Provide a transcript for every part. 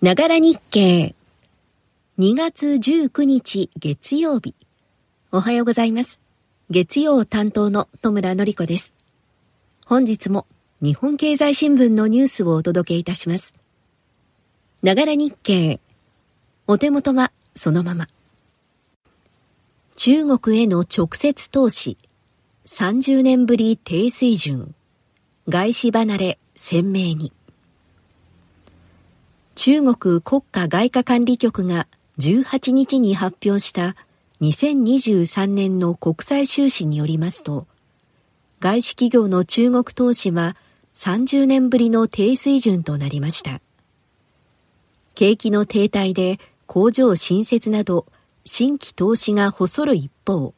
ながら日経。2月19日月曜日。おはようございます。月曜担当の戸村のり子です。本日も日本経済新聞のニュースをお届けいたします。ながら日経。お手元はそのまま。中国への直接投資。30年ぶり低水準。外資離れ鮮明に。中国国家外貨管理局が18日に発表した2023年の国際収支によりますと、外資企業の中国投資は30年ぶりの低水準となりました。景気の停滞で工場新設など新規投資が細る一方、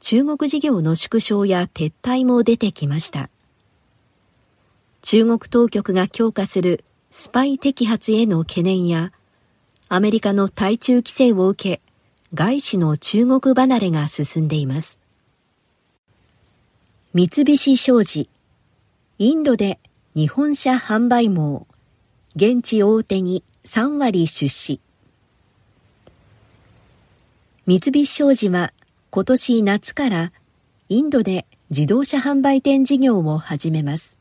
中国事業の縮小や撤退も出てきました。中国当局が強化するスパイ摘発への懸念や、アメリカの対中規制を受け、外資の中国離れが進んでいます。三菱商事、インドで日本車販売網、現地大手に3割出資。三菱商事は今年夏からインドで自動車販売店事業を始めます。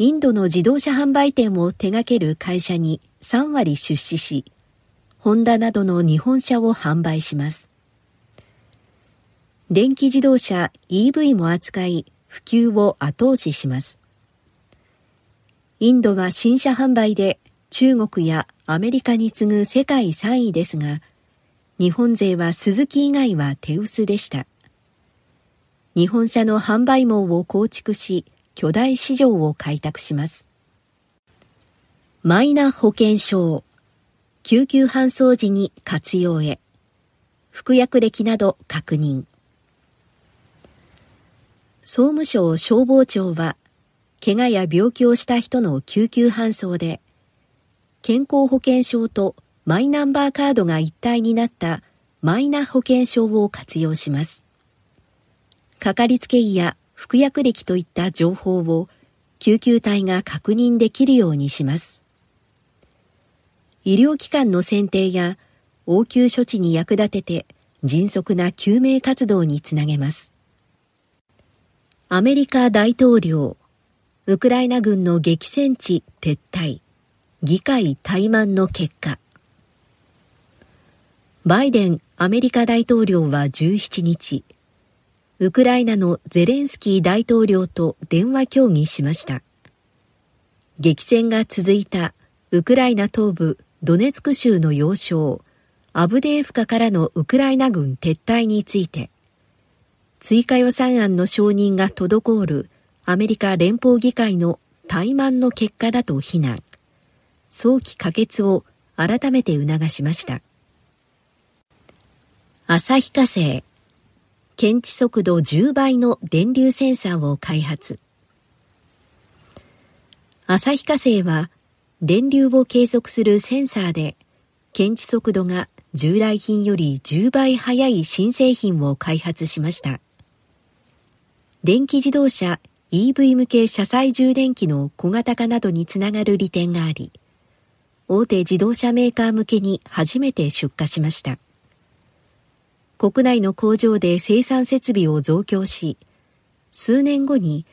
インドの自動車販売店を手掛ける会社に3割出資し、ホンダなどの日本車を販売します。電気自動車 EV も扱い、普及を後押しします。インドは新車販売で中国やアメリカに次ぐ世界3位ですが、日本勢は鈴木以外は手薄でした。日本車の販売網を構築し、巨大市場を開拓します。マイナ保険証、救急搬送時に活用へ、服薬歴など確認。総務省消防庁は、怪我や病気をした人の救急搬送で、健康保険証とマイナンバーカードが一体になったマイナ保険証を活用します。かかりつけ医や服薬歴といった情報を救急隊が確認できるようにします。医療機関の選定や応急処置に役立てて迅速な救命活動につなげます。アメリカ大統領、ウクライナ軍の激戦地撤退、議会怠慢の結果。バイデンアメリカ大統領は17日、ウクライナのゼレンスキー大統領と電話協議しました。激戦が続いたウクライナ東部ドネツク州の要衝アブデーフカからのウクライナ軍撤退について、追加予算案の承認が滞るアメリカ連邦議会の怠慢の結果だと非難。早期可決を改めて促しました。旭化成検知速度10倍の電流センサーを開発。旭化成は電流を計測するセンサーで検知速度が従来品より10倍速い新製品を開発しました。電気自動車 EV 向け車載充電器の小型化などにつながる利点があり、大手自動車メーカー向けに初めて出荷しました。国内の工場で生産設備を増強し、数年後に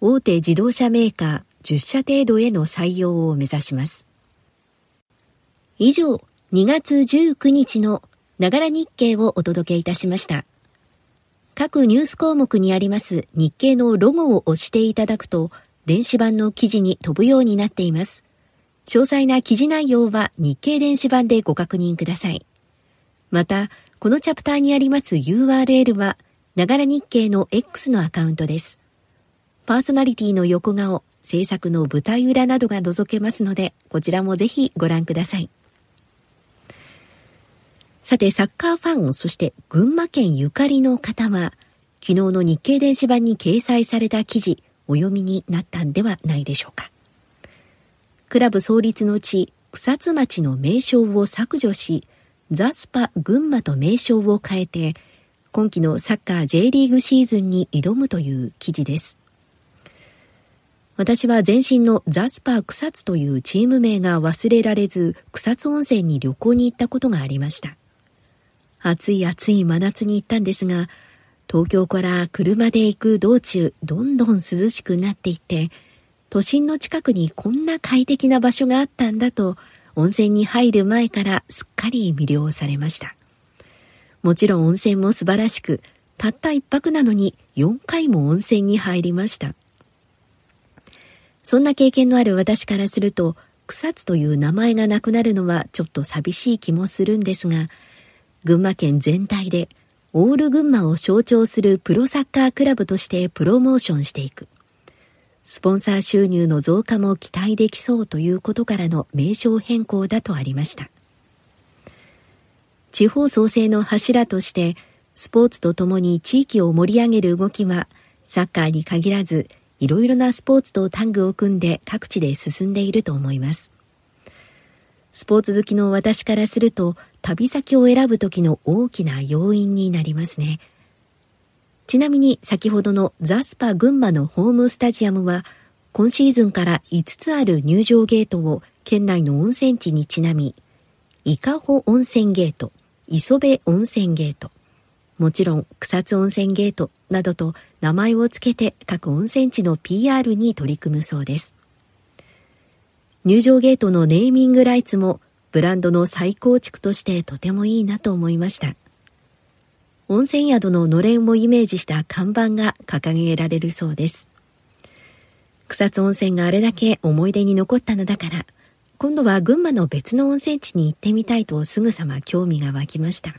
大手自動車メーカー10社程度への採用を目指します。以上、2月19日のながら日経をお届けいたしました。各ニュース項目にあります日経のロゴを押していただくと、電子版の記事に飛ぶようになっています。詳細な記事内容は日経電子版でご確認ください。また、このチャプターにあります URL は、ながら日経の X のアカウントです。パーソナリティの横顔、制作の舞台裏などが覗けますので、こちらもぜひご覧ください。さて、サッカーファン、そして群馬県ゆかりの方は、昨日の日経電子版に掲載された記事、お読みになったんではないでしょうか。クラブ創立の地、草津町の名称を削除し、ザスパ群馬と名称を変えて、今季のサッカー J リーグシーズンに挑むという記事です。私は前身のザスパ草津というチーム名が忘れられず、草津温泉に旅行に行ったことがありました。暑い暑い真夏に行ったんですが、東京から車で行く道中、どんどん涼しくなっていって、都心の近くにこんな快適な場所があったんだと、温泉に入る前からすっかり魅了されました。もちろん温泉も素晴らしく、たった一泊なのに4回も温泉に入りました。そんな経験のある私からすると、草津という名前がなくなるのはちょっと寂しい気もするんですが、群馬県全体でオール群馬を象徴するプロサッカークラブとしてプロモーションしていく。スポンサー収入の増加も期待できそうということからの名称変更だとありました。地方創生の柱として、スポーツとともに地域を盛り上げる動きは、サッカーに限らず、いろいろなスポーツとタッグを組んで各地で進んでいると思います。スポーツ好きの私からすると、旅先を選ぶ時の大きな要因になりますね。ちなみに先ほどのザスパ群馬のホームスタジアムは今シーズンから5つある入場ゲートを県内の温泉地にちなみ、伊香保温泉ゲート、磯部温泉ゲート、もちろん草津温泉ゲートなどと名前を付けて各温泉地の PR に取り組むそうです。入場ゲートのネーミングライツもブランドの再構築としてとてもいいなと思いました。温泉宿ののれんをイメージした看板が掲げられるそうです。草津温泉があれだけ思い出に残ったのだから、今度は群馬の別の温泉地に行ってみたいとすぐさま興味が湧きました。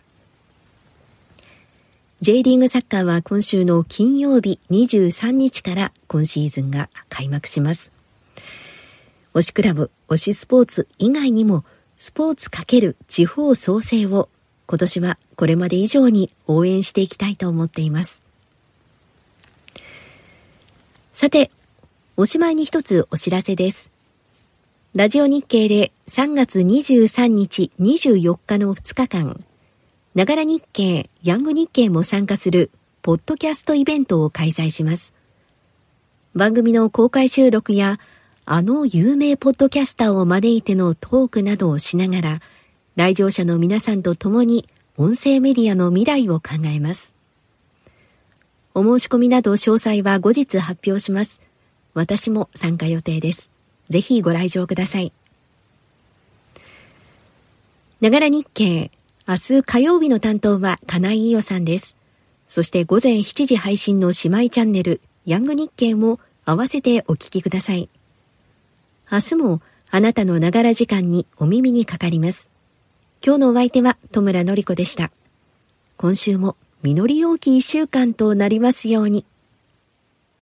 J リーグサッカーは今週の金曜日23日から今シーズンが開幕します。推しクラブ、推しスポーツ以外にもスポーツ×地方創生を今年はこれまで以上に応援していきたいと思っています。さて、おしまいに一つお知らせです。ラジオ日経で3月23日24日の2日間、ながら日経、ヤング日経も参加するポッドキャストイベントを開催します。番組の公開収録や、あの有名ポッドキャスターを招いてのトークなどをしながら、来場者の皆さんと共に音声メディアの未来を考えます。お申し込みなど詳細は後日発表します。私も参加予定です。ぜひご来場ください。ながら日経、明日火曜日の担当は金井伊代さんです。そして午前7時配信の姉妹チャンネル、ヤング日経も合わせてお聞きください。明日もあなたのながら時間にお耳にかかります。今日のお相手は戸村のり子でした。今週も実り多き一週間となりますように。